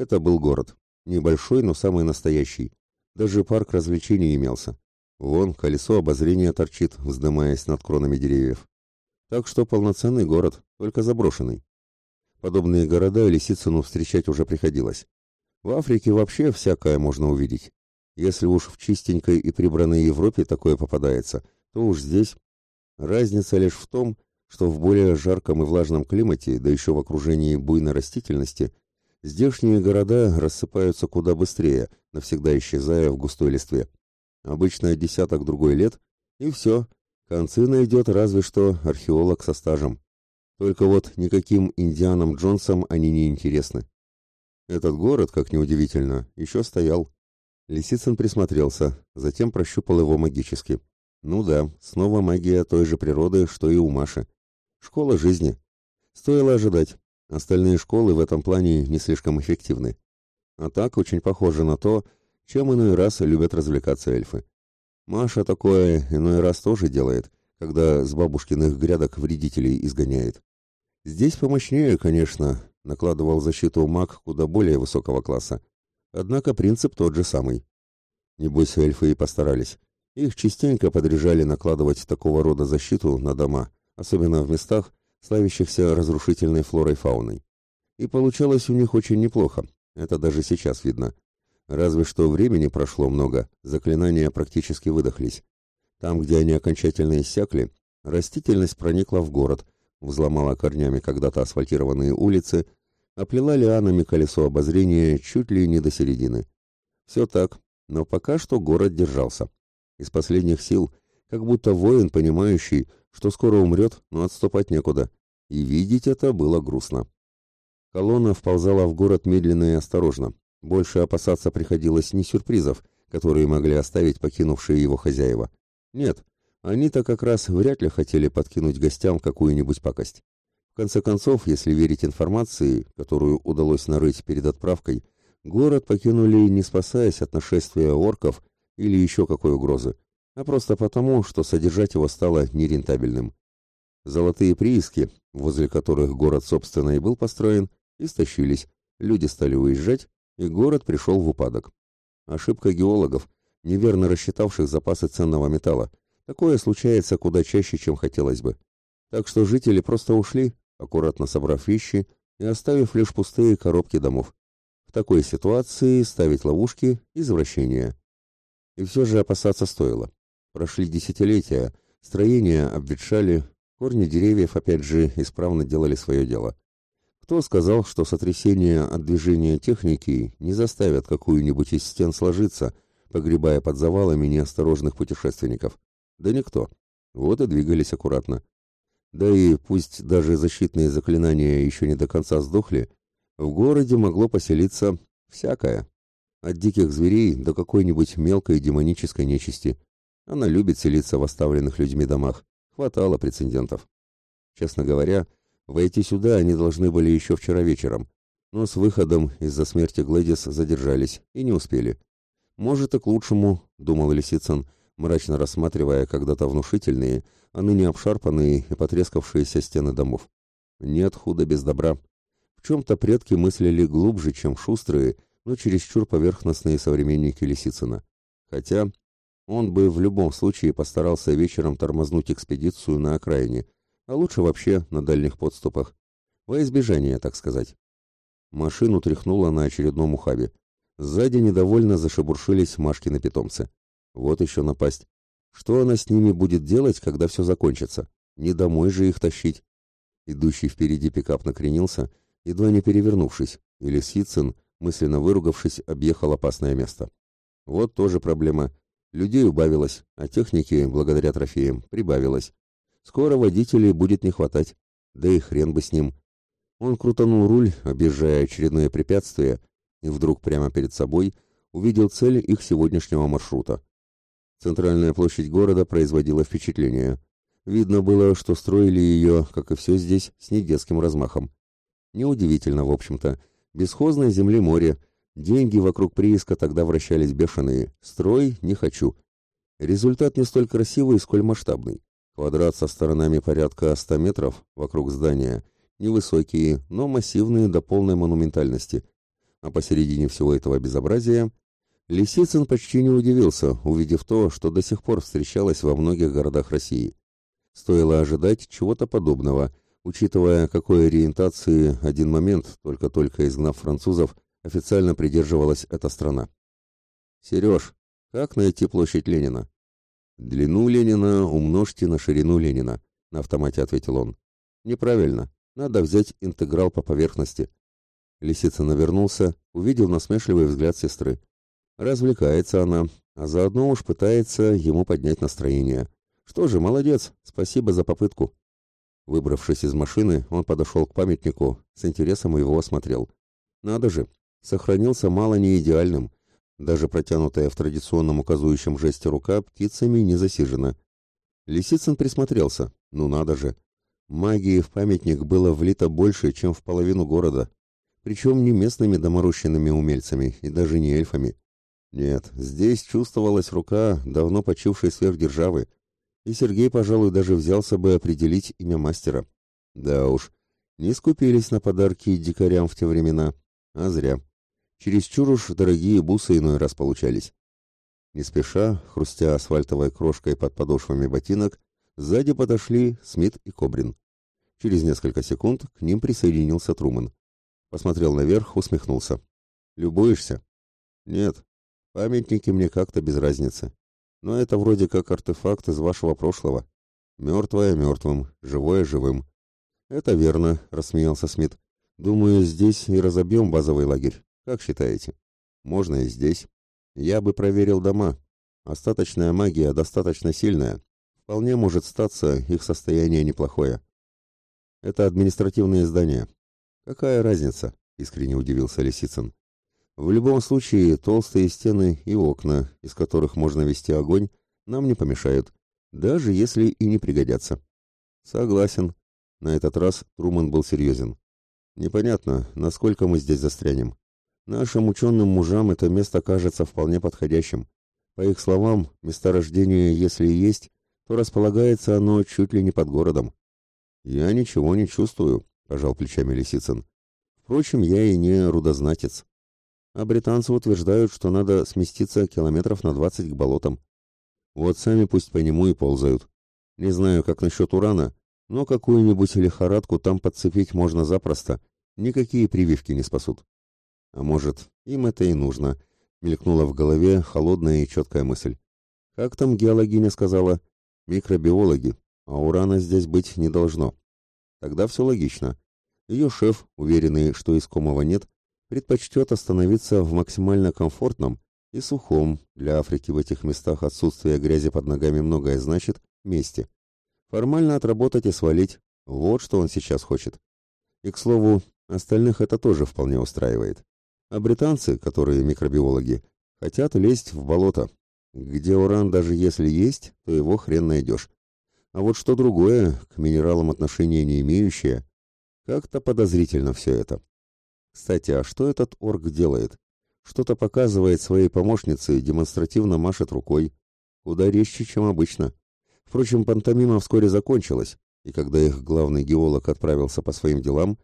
Это был город. Небольшой, но самый настоящий. Даже парк развлечений имелся. Вон колесо обозрения торчит, вздымаясь над кронами деревьев. Так что полноценный город, только заброшенный. Подобные города Лисицыну встречать уже приходилось. В Африке вообще всякое можно увидеть. Если уж в чистенькой и прибранной Европе такое попадается, то уж здесь. Разница лишь в том, что в более жарком и влажном климате, да еще в окружении буйной растительности, здешние города рассыпаются куда быстрее, навсегда исчезая в густой листве. Обычно десяток другой лет, и все, концы найдет разве что археолог со стажем. Только вот никаким Индианам Джонсам они не интересны. Этот город, как неудивительно, еще стоял. Лисицын присмотрелся, затем прощупал его магически. Ну да, снова магия той же природы, что и у Маши. Школа жизни. Стоило ожидать. Остальные школы в этом плане не слишком эффективны. А так очень похоже на то, чем иной раз любят развлекаться эльфы. Маша такое иной раз тоже делает, когда с бабушкиных грядок вредителей изгоняет. Здесь помощнее, конечно, накладывал защиту маг куда более высокого класса. Однако принцип тот же самый. Небось, эльфы и постарались. Их частенько подряжали накладывать такого рода защиту на дома, особенно в местах, славящихся разрушительной флорой-фауной. И получалось у них очень неплохо, это даже сейчас видно. Разве что времени прошло много, заклинания практически выдохлись. Там, где они окончательно иссякли, растительность проникла в город, взломала корнями когда-то асфальтированные улицы, оплела лианами колесо обозрения чуть ли не до середины. Все так, но пока что город держался. Из последних сил, как будто воин, понимающий, что скоро умрет, но отступать некуда. И видеть это было грустно. Колонна вползала в город медленно и осторожно. Больше опасаться приходилось не сюрпризов, которые могли оставить покинувшие его хозяева. Нет, они-то как раз вряд ли хотели подкинуть гостям какую-нибудь пакость. В конце концов, если верить информации, которую удалось нарыть перед отправкой, город покинули не спасаясь от нашествия орков или еще какой угрозы, а просто потому, что содержать его стало нерентабельным. Золотые прииски, возле которых город, собственно, и был построен, истощились, люди стали уезжать, и город пришел в упадок. Ошибка геологов, неверно рассчитавших запасы ценного металла, Такое случается куда чаще, чем хотелось бы. Так что жители просто ушли, аккуратно собрав вещи и оставив лишь пустые коробки домов. В такой ситуации ставить ловушки – извращение. И все же опасаться стоило. Прошли десятилетия, строения обветшали, корни деревьев опять же исправно делали свое дело. Кто сказал, что сотрясения от движения техники не заставят какую-нибудь из стен сложиться, погребая под завалами неосторожных путешественников? Да никто. Вот и двигались аккуратно. Да и пусть даже защитные заклинания еще не до конца сдохли, в городе могло поселиться всякое. От диких зверей до какой-нибудь мелкой демонической нечисти. Она любит селиться в оставленных людьми домах. Хватало прецедентов. Честно говоря, войти сюда они должны были еще вчера вечером, но с выходом из-за смерти Глэдис задержались и не успели. Может, и к лучшему, думал Лисицын, — мрачно рассматривая когда-то внушительные, а ныне обшарпанные и потрескавшиеся стены домов. Нет худа без добра. В чем-то предки мыслили глубже, чем шустрые, но чересчур поверхностные современники Лисицына. Хотя он бы в любом случае постарался вечером тормознуть экспедицию на окраине, а лучше вообще на дальних подступах. Во избежание, так сказать. Машину тряхнуло на очередном ухабе. Сзади недовольно зашебуршились Машкины питомцы. Вот еще напасть. Что она с ними будет делать, когда все закончится? Не домой же их тащить. Идущий впереди пикап накренился, едва не перевернувшись, и Лисицын, мысленно выругавшись, объехал опасное место. Вот тоже проблема. Людей убавилось, а техники, благодаря трофеям, прибавилось. Скоро водителей будет не хватать. Да и хрен бы с ним. Он крутанул руль, объезжая очередное препятствие, и вдруг прямо перед собой увидел цель их сегодняшнего маршрута. Центральная площадь города производила впечатление. Видно было, что строили ее, как и все здесь, с недетским размахом. Неудивительно, в общем-то. Бесхозной земли море. Деньги вокруг прииска тогда вращались бешеные. Строй не хочу. Результат не столь красивый, сколь масштабный. Квадрат со сторонами порядка 100 метров вокруг здания. Невысокие, но массивные до полной монументальности. а посередине всего этого безобразия Лисицын почти не удивился, увидев то, что до сих пор встречалось во многих городах России. Стоило ожидать чего-то подобного, учитывая, какой ориентации один момент, только-только изгнав французов, официально придерживалась эта страна. «Сереж, как найти площадь Ленина?» «Длину Ленина умножьте на ширину Ленина», — на автомате ответил он. «Неправильно. Надо взять интеграл по поверхности». Лисица навернулся, увидел насмешливый взгляд сестры. Развлекается она, а заодно уж пытается ему поднять настроение. Что же, молодец, спасибо за попытку. Выбравшись из машины, он подошел к памятнику, с интересом его осмотрел. Надо же, сохранился мало не идеальным. Даже протянутая в традиционном указующем жесте рука птицами не засижена. Лисицын присмотрелся. Ну надо же. Магии в памятник было влито больше, чем в половину города. Причем не местными доморощенными умельцами и даже не эльфами. Нет, здесь чувствовалась рука давно почившей сверхдержавы, и Сергей, пожалуй, даже взялся бы определить имя мастера. Да уж, не скупились на подарки дикарям в те времена, а зря. Чересчур уж дорогие бусы иной раз получались. Не спеша, хрустя асфальтовой крошкой под подошвами ботинок, сзади подошли Смит и Кобрин. Через несколько секунд к ним присоединился Труман. Посмотрел наверх, усмехнулся. «Любуешься?» «Нет, Памятники мне как-то без разницы. Но это вроде как артефакт из вашего прошлого. Мертвое мертвым, живое живым. Это верно, рассмеялся Смит. Думаю, здесь и разобьем базовый лагерь. Как считаете? Можно и здесь. Я бы проверил дома. Остаточная магия достаточно сильная. Вполне может статься, их состояние неплохое. Это административные здания. Какая разница? Искренне удивился Лисицын. В любом случае, толстые стены и окна, из которых можно вести огонь, нам не помешают, даже если и не пригодятся. Согласен. На этот раз Труман был серьезен. Непонятно, насколько мы здесь застрянем. Нашим ученым мужам это место кажется вполне подходящим. По их словам, месторождение, если и есть, то располагается оно чуть ли не под городом. Я ничего не чувствую, пожал плечами Лисицын. Впрочем, я и не рудознатец а британцы утверждают, что надо сместиться километров на 20 к болотам. Вот сами пусть по нему и ползают. Не знаю, как насчет урана, но какую-нибудь лихорадку там подцепить можно запросто, никакие прививки не спасут. А может, им это и нужно, мелькнула в голове холодная и четкая мысль. Как там геологиня сказала? Микробиологи, а урана здесь быть не должно. Тогда все логично. Ее шеф, уверенный, что искомого нет, предпочтет остановиться в максимально комфортном и сухом, для Африки в этих местах отсутствие грязи под ногами многое значит, месте. Формально отработать и свалить – вот что он сейчас хочет. И, к слову, остальных это тоже вполне устраивает. А британцы, которые микробиологи, хотят лезть в болото, где уран даже если есть, то его хрен найдешь. А вот что другое, к минералам отношения не имеющее, как-то подозрительно все это. Кстати, а что этот орк делает? Что-то показывает своей помощнице и демонстративно машет рукой. Куда резче, чем обычно. Впрочем, пантомима вскоре закончилась, и когда их главный геолог отправился по своим делам,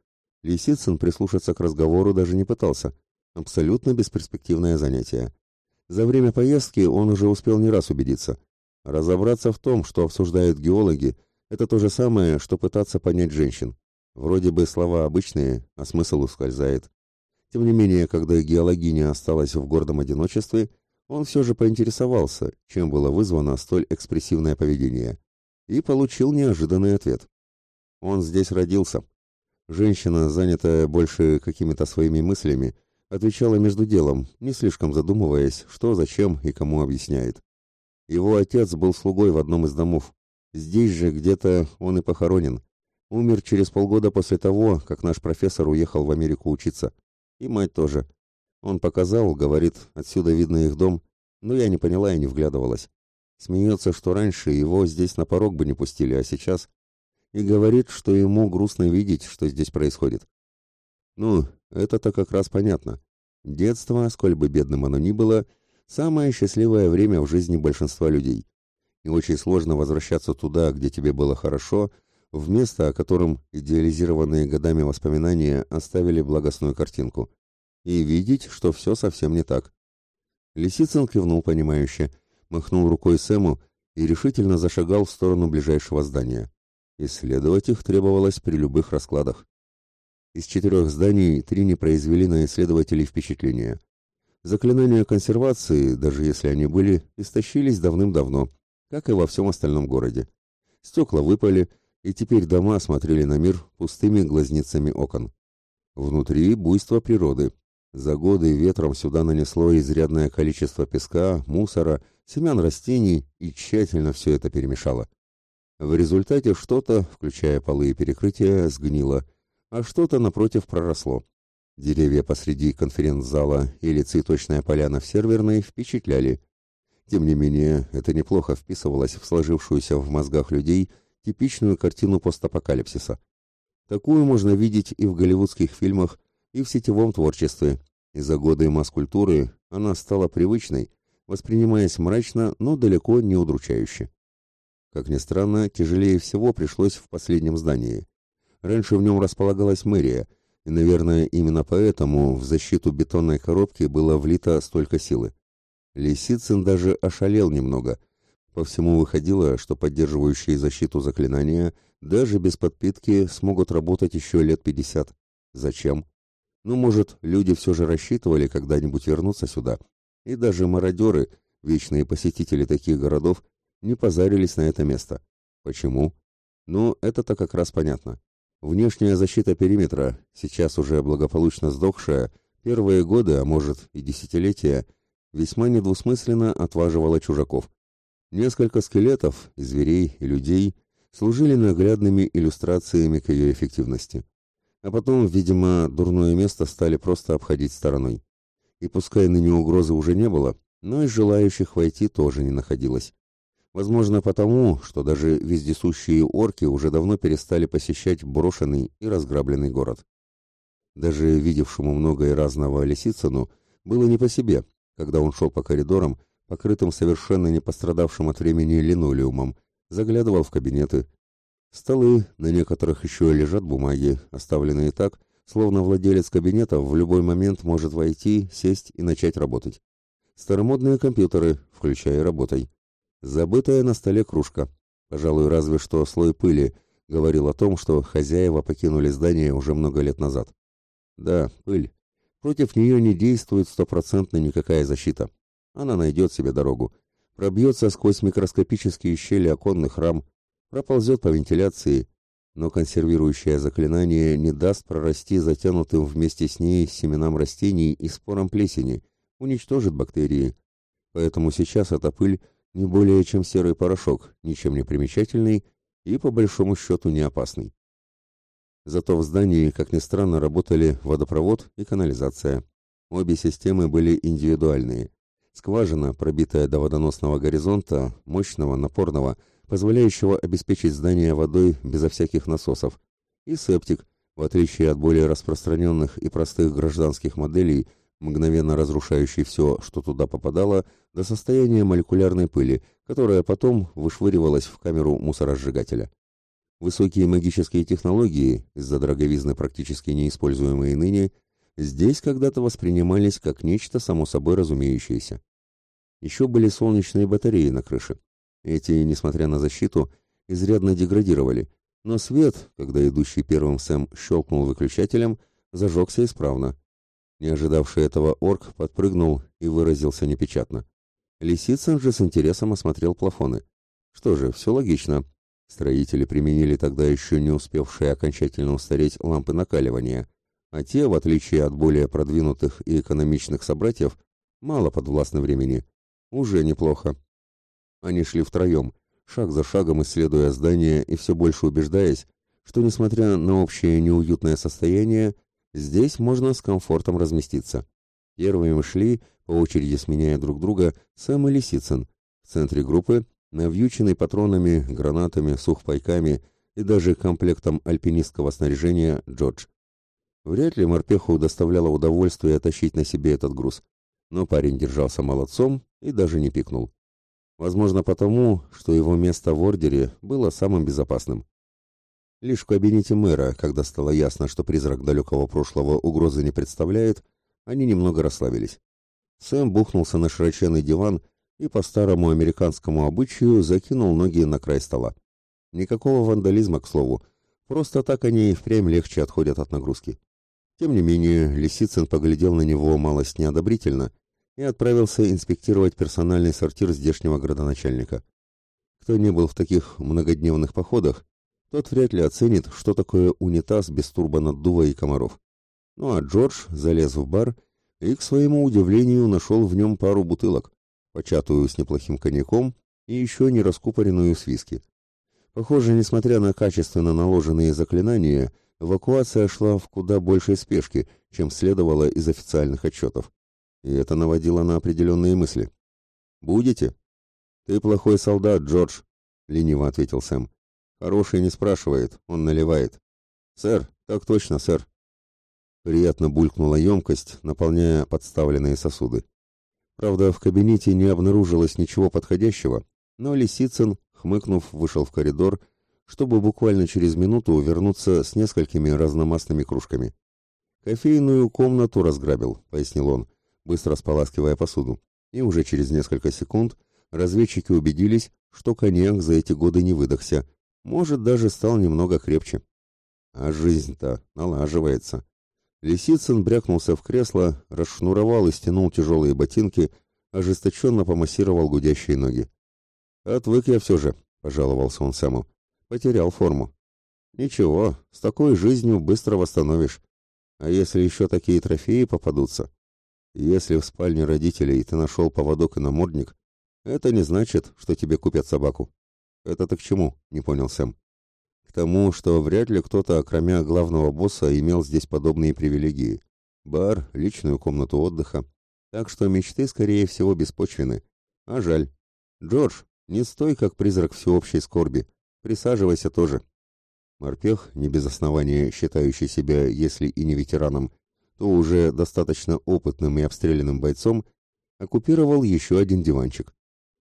Лисицын прислушаться к разговору даже не пытался. Абсолютно бесперспективное занятие. За время поездки он уже успел не раз убедиться. Разобраться в том, что обсуждают геологи, это то же самое, что пытаться понять женщин. Вроде бы слова обычные, а смысл ускользает. Тем не менее, когда геологиня осталась в гордом одиночестве, он все же поинтересовался, чем было вызвано столь экспрессивное поведение, и получил неожиданный ответ. Он здесь родился. Женщина, занятая больше какими-то своими мыслями, отвечала между делом, не слишком задумываясь, что, зачем и кому объясняет. Его отец был слугой в одном из домов. Здесь же где-то он и похоронен. Умер через полгода после того, как наш профессор уехал в Америку учиться. И мать тоже. Он показал, говорит, отсюда видно их дом, но я не поняла и не вглядывалась. Смеется, что раньше его здесь на порог бы не пустили, а сейчас... И говорит, что ему грустно видеть, что здесь происходит. Ну, это-то как раз понятно. Детство, сколь бы бедным оно ни было, самое счастливое время в жизни большинства людей. И очень сложно возвращаться туда, где тебе было хорошо, в место, о котором идеализированные годами воспоминания оставили благостную картинку. и видеть, что все совсем не так. Лисицын кивнул понимающе, махнул рукой Сэму и решительно зашагал в сторону ближайшего здания. Исследовать их требовалось при любых раскладах. Из четырех зданий три не произвели на исследователей впечатления. Заклинания консервации, даже если они были, истощились давным-давно, как и во всем остальном городе. Стекла выпали, и теперь дома смотрели на мир пустыми глазницами окон. Внутри буйство природы. За годы ветром сюда нанесло изрядное количество песка, мусора, семян растений и тщательно все это перемешало. В результате что-то, включая полы и перекрытия, сгнило – а что-то напротив проросло. Деревья посреди конференц-зала или цветочная поляна в серверной впечатляли. Тем не менее, это неплохо вписывалось в сложившуюся в мозгах людей типичную картину постапокалипсиса. Такую можно видеть и в голливудских фильмах, и в сетевом творчестве. И за годы масс-культуры она стала привычной, воспринимаясь мрачно, но далеко не удручающе. Как ни странно, тяжелее всего пришлось в последнем здании. Раньше в нем располагалась мэрия, и, наверное, именно поэтому в защиту бетонной коробки было влито столько силы. Лисицын даже ошалел немного. По всему выходило, что поддерживающие защиту заклинания даже без подпитки смогут работать еще лет пятьдесят. Зачем? Ну, может, люди все же рассчитывали когда-нибудь вернуться сюда. И даже мародеры, вечные посетители таких городов, не позарились на это место. Почему? Ну, это-то как раз понятно. Внешняя защита периметра, сейчас уже благополучно сдохшая, первые годы, а может и десятилетия, весьма недвусмысленно отваживала чужаков. Несколько скелетов, зверей и людей, служили наглядными иллюстрациями к ее эффективности. А потом, видимо, дурное место стали просто обходить стороной. И пускай ныне угрозы уже не было, но и желающих войти тоже не находилось. Возможно, потому, что даже вездесущие орки уже давно перестали посещать брошенный и разграбленный город. Даже видевшему много и разного Лисицыну было не по себе, когда он шел по коридорам, покрытым совершенно не пострадавшим от времени линолеумом, заглядывал в кабинеты. Столы, на некоторых еще лежат бумаги, оставленные так, словно владелец кабинета в любой момент может войти, сесть и начать работать. Старомодные компьютеры, включая работой. Забытая на столе кружка. Пожалуй, разве что слой пыли говорил о том, что хозяева покинули здание уже много лет назад. Да, пыль. Против нее не действует стопроцентно никакая защита. Она найдет себе дорогу. Пробьется сквозь микроскопические щели оконных рам, проползет по вентиляции, но консервирующее заклинание не даст прорасти затянутым вместе с ней семенам растений и спорам плесени, уничтожит бактерии. Поэтому сейчас эта пыль не более чем серый порошок, ничем не примечательный и по большому счету не опасный. Зато в здании, как ни странно, работали водопровод и канализация. Обе системы были индивидуальные. Скважина, пробитая до водоносного горизонта, мощного, напорного, позволяющего обеспечить здание водой безо всяких насосов, и септик, в отличие от более распространенных и простых гражданских моделей, мгновенно разрушающий все, что туда попадало, до состояния молекулярной пыли, которая потом вышвыривалась в камеру мусоросжигателя. Высокие магические технологии, из-за дороговизны практически неиспользуемые ныне, здесь когда-то воспринимались как нечто само собой разумеющееся. Еще были солнечные батареи на крыше. Эти, несмотря на защиту, изрядно деградировали, но свет, когда идущий первым Сэм щелкнул выключателем, зажегся исправно. Не ожидавший этого орк подпрыгнул и выразился непечатно. Лисицын же с интересом осмотрел плафоны. Что же, все логично. Строители применили тогда еще не успевшие окончательно устареть лампы накаливания, а те, в отличие от более продвинутых и экономичных собратьев, мало подвластны времени. Уже неплохо. Они шли втроем, шаг за шагом исследуя здание и все больше убеждаясь, что, несмотря на общее неуютное состояние, Здесь можно с комфортом разместиться. Первыми шли, по очереди сменяя друг друга, Сэм и Лисицын. В центре группы, навьюченный патронами, гранатами, сухпайками и даже комплектом альпинистского снаряжения Джордж. Вряд ли морпеху доставляло удовольствие тащить на себе этот груз, но парень держался молодцом и даже не пикнул. Возможно потому, что его место в ордере было самым безопасным. Лишь в кабинете мэра, когда стало ясно, что призрак далекого прошлого угрозы не представляет, они немного расслабились. Сэм бухнулся на широченный диван и по старому американскому обычаю закинул ноги на край стола. Никакого вандализма, к слову. Просто так они и впрямь легче отходят от нагрузки. Тем не менее, Лисицын поглядел на него малость неодобрительно и отправился инспектировать персональный сортир здешнего градоначальника. Кто не был в таких многодневных походах, тот вряд ли оценит, что такое унитаз без турбонаддува и комаров. Ну а Джордж залез в бар и, к своему удивлению, нашел в нем пару бутылок, початую с неплохим коньяком и еще не раскупоренную с виски. Похоже, несмотря на качественно наложенные заклинания, эвакуация шла в куда большей спешке, чем следовало из официальных отчетов. И это наводило на определенные мысли. «Будете?» «Ты плохой солдат, Джордж», — лениво ответил Сэм. «Хороший не спрашивает, он наливает». «Сэр, так точно, сэр». Приятно булькнула емкость, наполняя подставленные сосуды. Правда, в кабинете не обнаружилось ничего подходящего, но Лисицын, хмыкнув, вышел в коридор, чтобы буквально через минуту вернуться с несколькими разномастными кружками. «Кофейную комнату разграбил», — пояснил он, быстро споласкивая посуду. И уже через несколько секунд разведчики убедились, что коньяк за эти годы не выдохся, может, даже стал немного крепче. А жизнь-то налаживается. Лисицын брякнулся в кресло, расшнуровал и стянул тяжелые ботинки, ожесточенно помассировал гудящие ноги. «Отвык я все же», — пожаловался он Сэму. «Потерял форму». «Ничего, с такой жизнью быстро восстановишь. А если еще такие трофеи попадутся? Если в спальне родителей ты нашел поводок и намордник, это не значит, что тебе купят собаку». «Это ты к чему?» — не понял Сэм тому, что вряд ли кто-то, кроме главного босса, имел здесь подобные привилегии. Бар, личную комнату отдыха. Так что мечты, скорее всего, беспочвены. А жаль. Джордж, не стой, как призрак всеобщей скорби. Присаживайся тоже. Морпех, не без основания считающий себя, если и не ветераном, то уже достаточно опытным и обстрелянным бойцом, оккупировал еще один диванчик.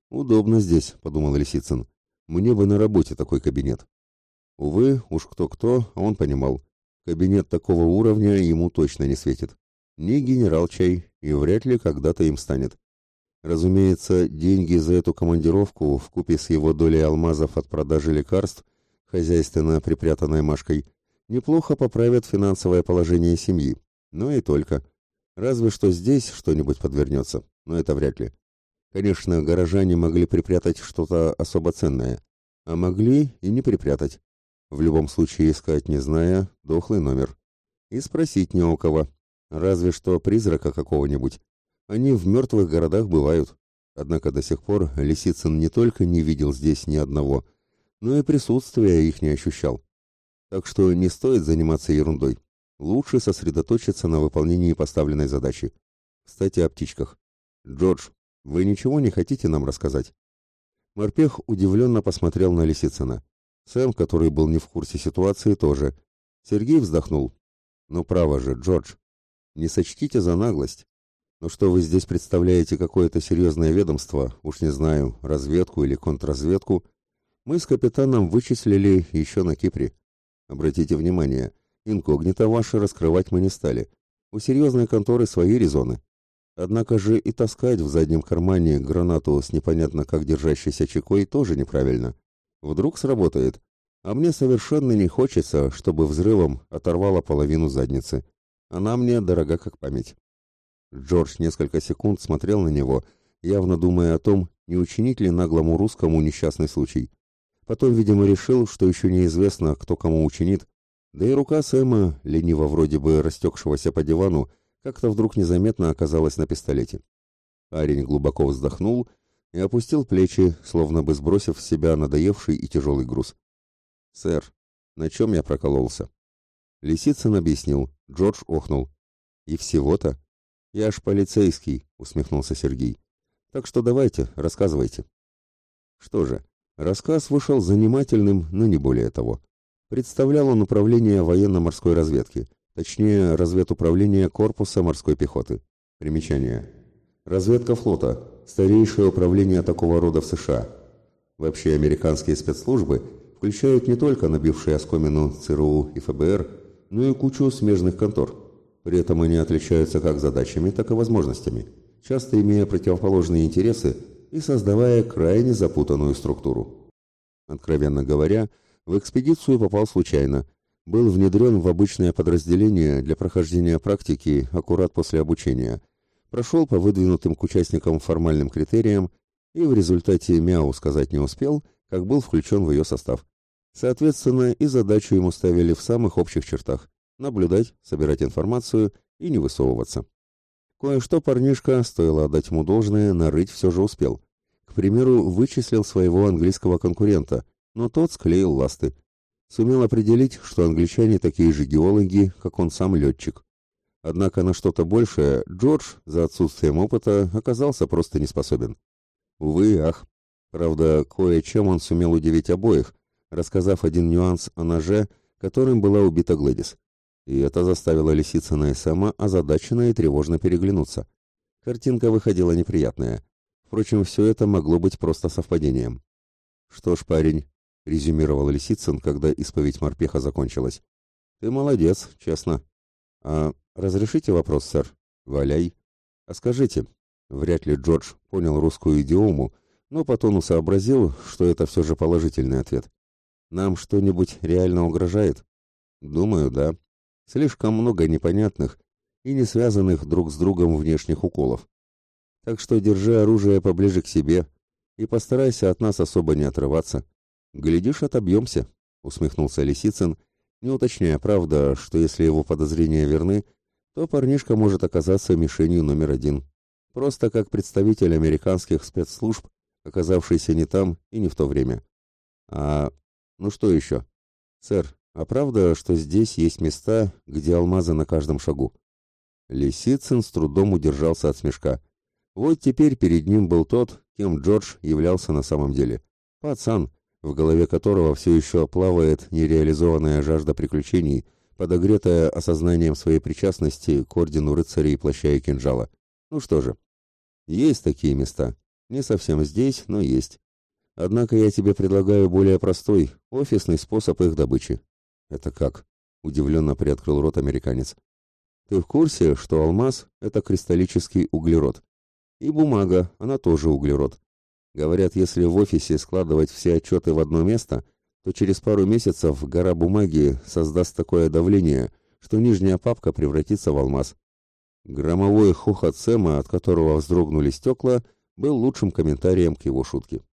«Удобно здесь», — подумал Лисицын. «Мне бы на работе такой кабинет». Увы, уж кто-кто, а он понимал, кабинет такого уровня ему точно не светит. Не генерал чай, и вряд ли когда-то им станет. Разумеется, деньги за эту командировку, в купе с его долей алмазов от продажи лекарств, хозяйственно припрятанной Машкой, неплохо поправят финансовое положение семьи. Но и только. Разве что здесь что-нибудь подвернется, но это вряд ли. Конечно, горожане могли припрятать что-то особо ценное, а могли и не припрятать. В любом случае искать не зная, дохлый номер. И спросить не у кого. Разве что призрака какого-нибудь. Они в мертвых городах бывают. Однако до сих пор Лисицын не только не видел здесь ни одного, но и присутствия их не ощущал. Так что не стоит заниматься ерундой. Лучше сосредоточиться на выполнении поставленной задачи. Кстати, о птичках. Джордж, вы ничего не хотите нам рассказать? Морпех удивленно посмотрел на Лисицына. Сэм, который был не в курсе ситуации, тоже. Сергей вздохнул. «Ну, право же, Джордж, не сочтите за наглость. Но что вы здесь представляете какое-то серьезное ведомство, уж не знаю, разведку или контрразведку, мы с капитаном вычислили еще на Кипре. Обратите внимание, инкогнито ваши раскрывать мы не стали. У серьезной конторы свои резоны. Однако же и таскать в заднем кармане гранату с непонятно как держащейся чекой тоже неправильно. Вдруг сработает. А мне совершенно не хочется, чтобы взрывом оторвало половину задницы. Она мне дорога как память. Джордж несколько секунд смотрел на него, явно думая о том, не учинить ли наглому русскому несчастный случай. Потом, видимо, решил, что еще неизвестно, кто кому учинит, да и рука Сэма, лениво вроде бы растекшегося по дивану, как-то вдруг незаметно оказалась на пистолете. Парень глубоко вздохнул и опустил плечи, словно бы сбросив с себя надоевший и тяжелый груз. «Сэр, на чем я прокололся?» Лисицын объяснил, Джордж охнул. «И всего-то?» «Я ж полицейский», — усмехнулся Сергей. «Так что давайте, рассказывайте». Что же, рассказ вышел занимательным, но не более того. Представлял он управление военно-морской разведки, точнее, разведуправление корпуса морской пехоты. Примечание. Разведка флота старейшее управление такого рода в США. Вообще американские спецслужбы включают не только набившие оскомину ЦРУ и ФБР, но и кучу смежных контор. При этом они отличаются как задачами, так и возможностями, часто имея противоположные интересы и создавая крайне запутанную структуру. Откровенно говоря, в экспедицию попал случайно, был внедрен в обычное подразделение для прохождения практики аккурат после обучения, прошел по выдвинутым к участникам формальным критериям и в результате мяу сказать не успел, как был включен в ее состав. Соответственно, и задачу ему ставили в самых общих чертах – наблюдать, собирать информацию и не высовываться. Кое-что парнишка, стоило отдать ему должное, нарыть все же успел. К примеру, вычислил своего английского конкурента, но тот склеил ласты – сумел определить, что англичане такие же геологи, как он сам летчик. Однако на что-то большее Джордж за отсутствием опыта оказался просто не способен. Увы, ах. Правда, кое-чем он сумел удивить обоих, рассказав один нюанс о ноже, которым была убита Глэдис. И это заставило Лисицына и Сэма озадаченно и тревожно переглянуться. Картинка выходила неприятная. Впрочем, все это могло быть просто совпадением. «Что ж, парень, — резюмировал Лисицын, когда исповедь морпеха закончилась. «Ты молодец, честно. А разрешите вопрос, сэр? Валяй. А скажите...» Вряд ли Джордж понял русскую идиому, но по тону сообразил, что это все же положительный ответ. «Нам что-нибудь реально угрожает?» «Думаю, да. Слишком много непонятных и не связанных друг с другом внешних уколов. Так что держи оружие поближе к себе и постарайся от нас особо не отрываться. «Глядишь, отобьемся», — усмехнулся Лисицын, не уточняя, правда, что если его подозрения верны, то парнишка может оказаться мишенью номер один. Просто как представитель американских спецслужб, оказавшийся не там и не в то время. А... ну что еще? Сэр, а правда, что здесь есть места, где алмазы на каждом шагу? Лисицын с трудом удержался от смешка. Вот теперь перед ним был тот, кем Джордж являлся на самом деле. Пацан, в голове которого все еще плавает нереализованная жажда приключений, подогретая осознанием своей причастности к ордену рыцарей плаща и кинжала. Ну что же, есть такие места. Не совсем здесь, но есть. Однако я тебе предлагаю более простой, офисный способ их добычи. Это как? Удивленно приоткрыл рот американец. Ты в курсе, что алмаз — это кристаллический углерод? И бумага, она тоже углерод. Говорят, если в офисе складывать все отчеты в одно место, то через пару месяцев гора бумаги создаст такое давление, что нижняя папка превратится в алмаз. Громовой хохот Сэма, от которого вздрогнули стекла, был лучшим комментарием к его шутке.